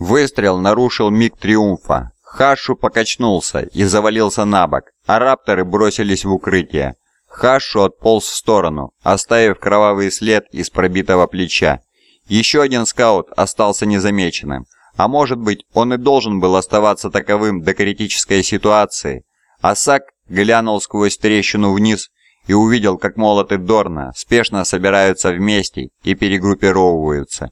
Выстрел нарушил миг триумфа. Хашу покачнулся и завалился на бок, а рапторы бросились в укрытие. Хашу отполз в сторону, оставив кровавый след из пробитого плеча. Еще один скаут остался незамеченным, а может быть, он и должен был оставаться таковым до критической ситуации. Асак глянул сквозь трещину вниз и увидел, как молоты Дорна спешно собираются вместе и перегруппировываются.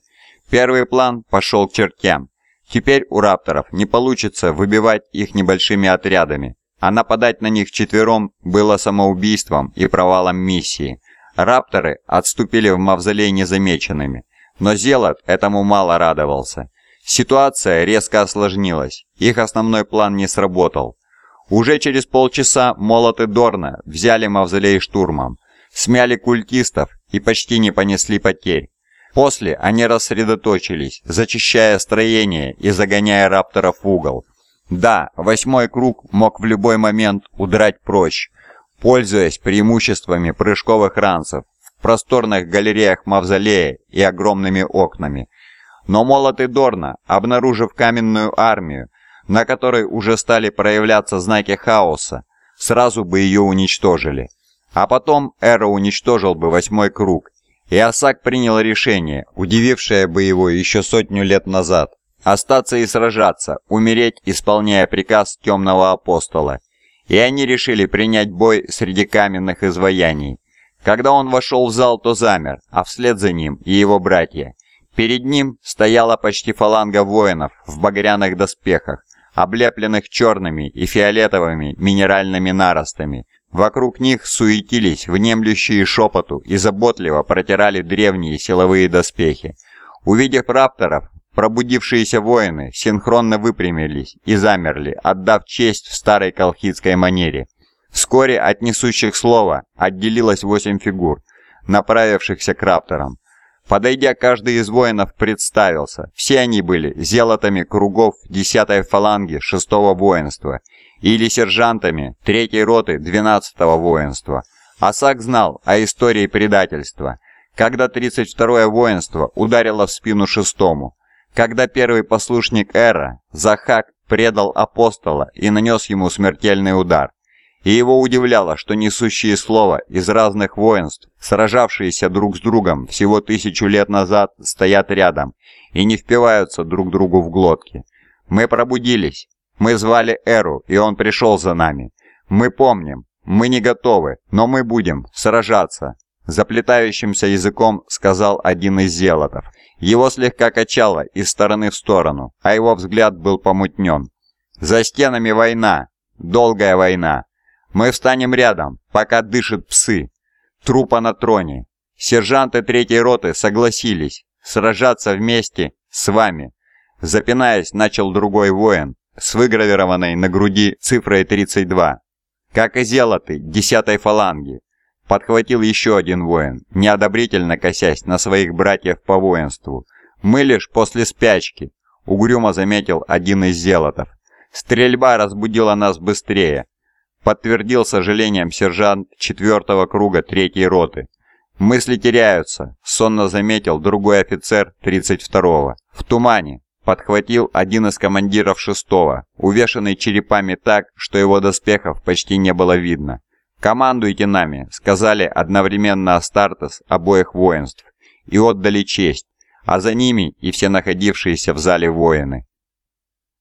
Первый план пошел к чертям. Теперь у рапторов не получится выбивать их небольшими отрядами, а нападать на них четвером было самоубийством и провалом миссии. Рапторы отступили в мавзолей незамеченными, но Зелот этому мало радовался. Ситуация резко осложнилась, их основной план не сработал. Уже через полчаса молоты Дорна взяли мавзолей штурмом, смяли культистов и почти не понесли потерь. После они рассредоточились, зачищая строение и загоняя рапторов в угол. Да, восьмой круг мог в любой момент удрать прочь, пользуясь преимуществами прыжковых ранцев в просторных галереях мавзолея и огромными окнами. Но молоты Дорна, обнаружив каменную армию, на которой уже стали проявляться знаки хаоса, сразу бы ее уничтожили. А потом Эра уничтожил бы восьмой круг, и Асак принял решение, удивившее бы его еще сотню лет назад. Остаться и сражаться, умереть, исполняя приказ темного апостола. И они решили принять бой среди каменных изваяний. Когда он вошел в зал, то замер, а вслед за ним и его братья. Перед ним стояла почти фаланга воинов в багряных доспехах, облепленных черными и фиолетовыми минеральными наростами. Вокруг них суетились внемлющие шепоту и заботливо протирали древние силовые доспехи. Увидев рапторов, пробудившиеся воины синхронно выпрямились и замерли, отдав честь в старой колхидской манере. Вскоре от несущих слова отделилось восемь фигур, направившихся к рапторам. Подойдя, каждый из воинов представился. Все они были зелотами кругов 10-й фаланги 6-го воинства или сержантами 3-й роты 12-го воинства. Асак знал о истории предательства, когда 32-е воинство ударило в спину 6-му, когда первый послушник Эра, Захак, предал апостола и нанес ему смертельный удар и его удивляло, что несущие слова из разных воинств, сражавшиеся друг с другом всего тысячу лет назад, стоят рядом и не впиваются друг другу в глотки. Мы пробудились. Мы звали Эру, и он пришел за нами. Мы помним. Мы не готовы, но мы будем сражаться. Заплетающимся языком сказал один из зелотов. Его слегка качало из стороны в сторону, а его взгляд был помутнен. «За стенами война! Долгая война! Мы встанем рядом, пока дышат псы. Трупа на троне. Сержанты третьей роты согласились сражаться вместе с вами. Запинаясь, начал другой воин с выгравированной на груди цифрой 32. Как и зелоты десятой фаланги. Подхватил еще один воин, неодобрительно косясь на своих братьев по воинству. «Мы лишь после спячки», — угрюмо заметил один из зелотов. «Стрельба разбудила нас быстрее подтвердил сожалением сержант четвертого круга третьей роты. «Мысли теряются», — сонно заметил другой офицер 32-го. «В тумане», — подхватил один из командиров шестого, увешанный черепами так, что его доспехов почти не было видно. «Командуйте нами», — сказали одновременно Астартес обоих воинств, и отдали честь, а за ними и все находившиеся в зале воины.